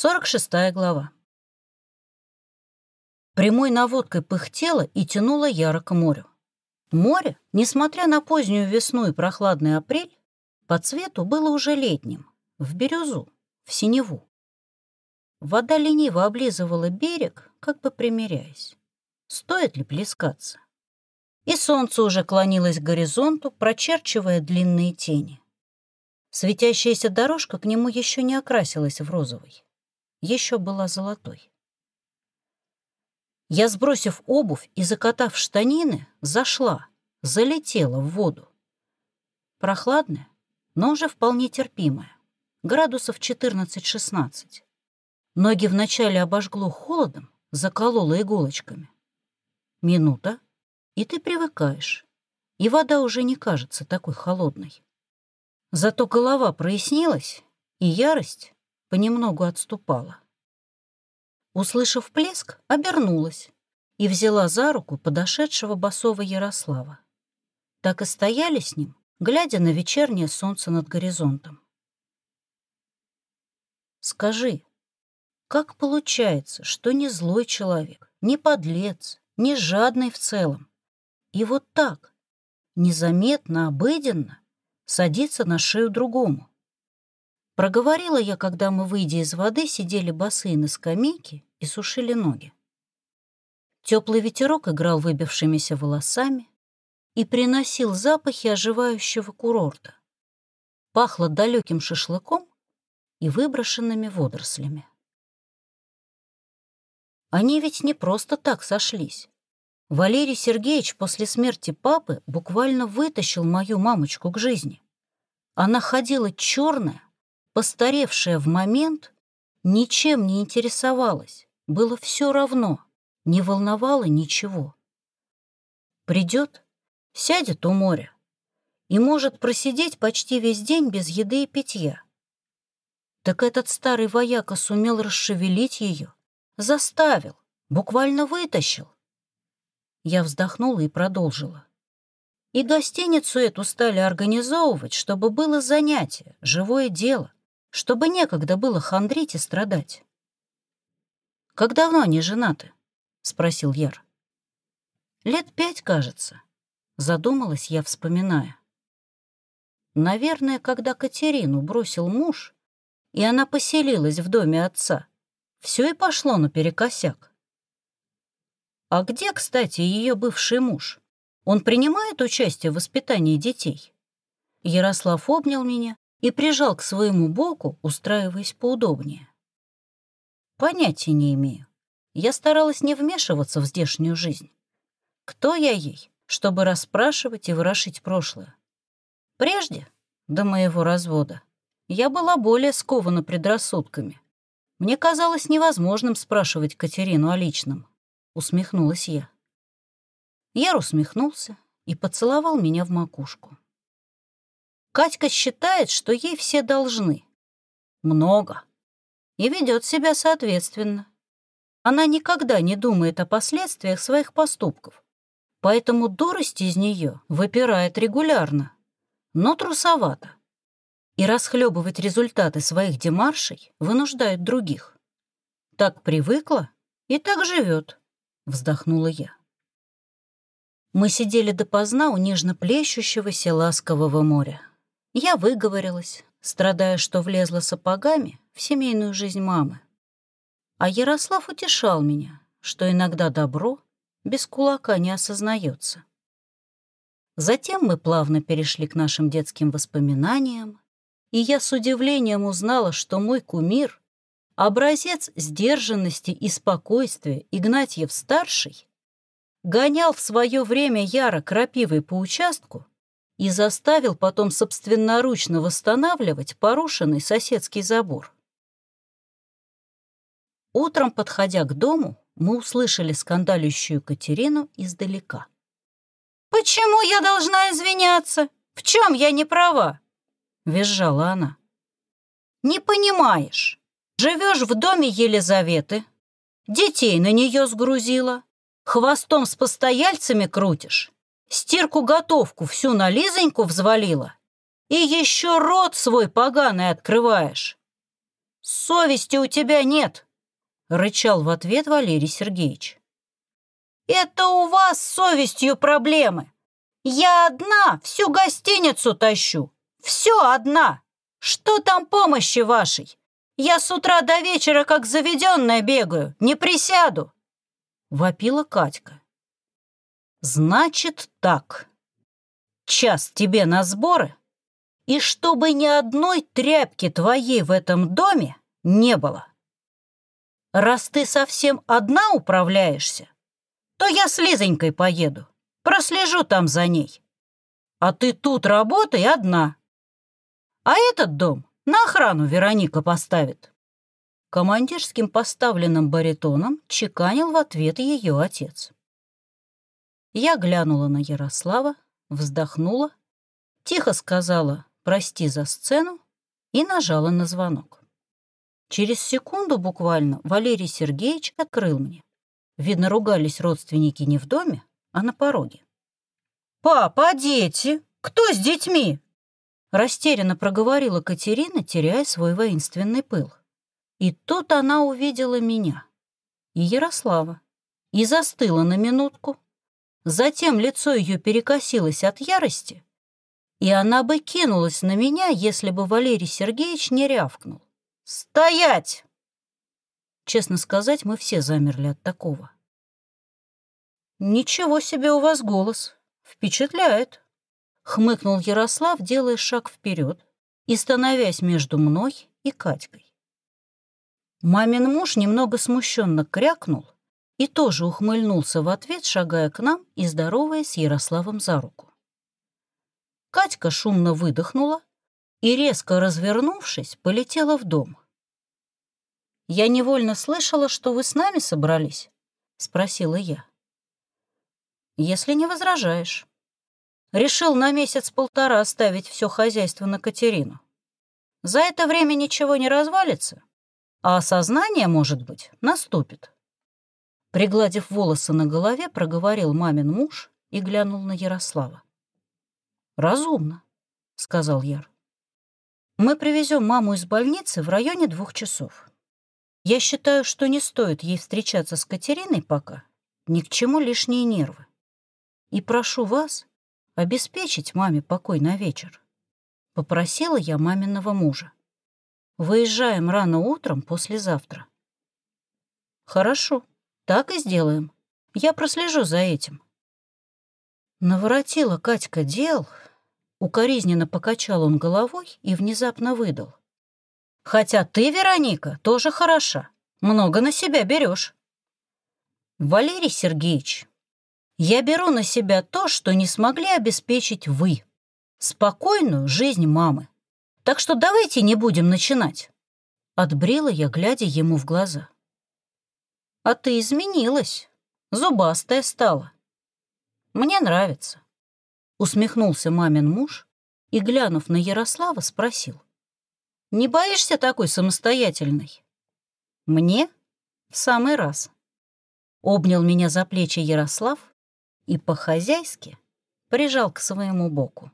46 глава. Прямой наводкой пыхтело и тянуло яро к морю. Море, несмотря на позднюю весну и прохладный апрель, по цвету было уже летним, в бирюзу, в синеву. Вода лениво облизывала берег, как бы примиряясь. Стоит ли плескаться? И солнце уже клонилось к горизонту, прочерчивая длинные тени. Светящаяся дорожка к нему еще не окрасилась в розовый. Еще была золотой. Я, сбросив обувь и закатав штанины, зашла, залетела в воду. Прохладная, но уже вполне терпимая. Градусов 14-16. Ноги вначале обожгло холодом, заколола иголочками. Минута, и ты привыкаешь, и вода уже не кажется такой холодной. Зато голова прояснилась, и ярость понемногу отступала. Услышав плеск, обернулась и взяла за руку подошедшего босого Ярослава. Так и стояли с ним, глядя на вечернее солнце над горизонтом. «Скажи, как получается, что не злой человек, не подлец, не жадный в целом, и вот так, незаметно, обыденно, садится на шею другому?» Проговорила я, когда мы, выйдя из воды, сидели босые на скамейке и сушили ноги. Теплый ветерок играл выбившимися волосами, и приносил запахи оживающего курорта. Пахло далеким шашлыком и выброшенными водорослями. Они ведь не просто так сошлись. Валерий Сергеевич после смерти папы буквально вытащил мою мамочку к жизни. Она ходила черная, постаревшая в момент, ничем не интересовалась, было все равно, не волновало ничего. Придет сядет у моря и может просидеть почти весь день без еды и питья. Так этот старый вояка сумел расшевелить ее, заставил, буквально вытащил. Я вздохнула и продолжила. И гостиницу эту стали организовывать, чтобы было занятие, живое дело, чтобы некогда было хандрить и страдать. «Как давно они женаты?» — спросил Яр. «Лет пять, кажется. Задумалась я, вспоминая. Наверное, когда Катерину бросил муж, и она поселилась в доме отца, все и пошло наперекосяк. А где, кстати, ее бывший муж? Он принимает участие в воспитании детей? Ярослав обнял меня и прижал к своему боку, устраиваясь поудобнее. Понятия не имею. Я старалась не вмешиваться в здешнюю жизнь. Кто я ей? чтобы расспрашивать и ворошить прошлое. Прежде, до моего развода, я была более скована предрассудками. Мне казалось невозможным спрашивать Катерину о личном. Усмехнулась я. Яр усмехнулся и поцеловал меня в макушку. Катька считает, что ей все должны. Много. И ведет себя соответственно. Она никогда не думает о последствиях своих поступков поэтому дурость из нее выпирает регулярно, но трусовато. И расхлебывать результаты своих демаршей вынуждает других. Так привыкла и так живет, вздохнула я. Мы сидели допоздна у нежно плещущегося ласкового моря. Я выговорилась, страдая, что влезла сапогами в семейную жизнь мамы. А Ярослав утешал меня, что иногда добро без кулака не осознается. Затем мы плавно перешли к нашим детским воспоминаниям, и я с удивлением узнала, что мой кумир, образец сдержанности и спокойствия Игнатьев-старший, гонял в свое время яро крапивой по участку и заставил потом собственноручно восстанавливать порушенный соседский забор. Утром, подходя к дому, мы услышали скандалющую Катерину издалека. «Почему я должна извиняться? В чем я не права?» — визжала она. «Не понимаешь. Живешь в доме Елизаветы, детей на нее сгрузила, хвостом с постояльцами крутишь, стирку-готовку всю на Лизоньку взвалила и еще рот свой поганый открываешь. Совести у тебя нет!» — рычал в ответ Валерий Сергеевич. «Это у вас с совестью проблемы. Я одна всю гостиницу тащу. Все одна. Что там помощи вашей? Я с утра до вечера как заведенная бегаю, не присяду!» Вопила Катька. «Значит так. Час тебе на сборы, и чтобы ни одной тряпки твоей в этом доме не было. Раз ты совсем одна управляешься, то я с Лизонькой поеду, прослежу там за ней. А ты тут работай одна. А этот дом на охрану Вероника поставит». Командирским поставленным баритоном чеканил в ответ ее отец. Я глянула на Ярослава, вздохнула, тихо сказала «прости за сцену» и нажала на звонок. Через секунду буквально Валерий Сергеевич открыл мне. Видно, ругались родственники не в доме, а на пороге. «Папа, а дети? Кто с детьми?» Растерянно проговорила Катерина, теряя свой воинственный пыл. И тут она увидела меня и Ярослава и застыла на минутку. Затем лицо ее перекосилось от ярости, и она бы кинулась на меня, если бы Валерий Сергеевич не рявкнул. «Стоять!» Честно сказать, мы все замерли от такого. «Ничего себе у вас голос! Впечатляет!» хмыкнул Ярослав, делая шаг вперед и становясь между мной и Катькой. Мамин муж немного смущенно крякнул и тоже ухмыльнулся в ответ, шагая к нам и здороваясь с Ярославом за руку. Катька шумно выдохнула и, резко развернувшись, полетела в дом. «Я невольно слышала, что вы с нами собрались?» — спросила я. «Если не возражаешь». Решил на месяц-полтора оставить все хозяйство на Катерину. За это время ничего не развалится, а осознание, может быть, наступит. Пригладив волосы на голове, проговорил мамин муж и глянул на Ярослава. «Разумно», — сказал Яр. «Мы привезем маму из больницы в районе двух часов. Я считаю, что не стоит ей встречаться с Катериной пока. Ни к чему лишние нервы. И прошу вас обеспечить маме покой на вечер. Попросила я маминого мужа. Выезжаем рано утром послезавтра. Хорошо, так и сделаем. Я прослежу за этим. Наворотила Катька дел, укоризненно покачал он головой и внезапно выдал. Хотя ты, Вероника, тоже хороша, много на себя берешь. Валерий Сергеевич, я беру на себя то, что не смогли обеспечить вы. Спокойную жизнь мамы. Так что давайте не будем начинать. Отбрила я, глядя ему в глаза. А ты изменилась. Зубастая стала. Мне нравится. Усмехнулся мамин муж и, глянув на Ярослава, спросил. Не боишься такой самостоятельной? Мне? В самый раз. Обнял меня за плечи Ярослав и по-хозяйски прижал к своему боку.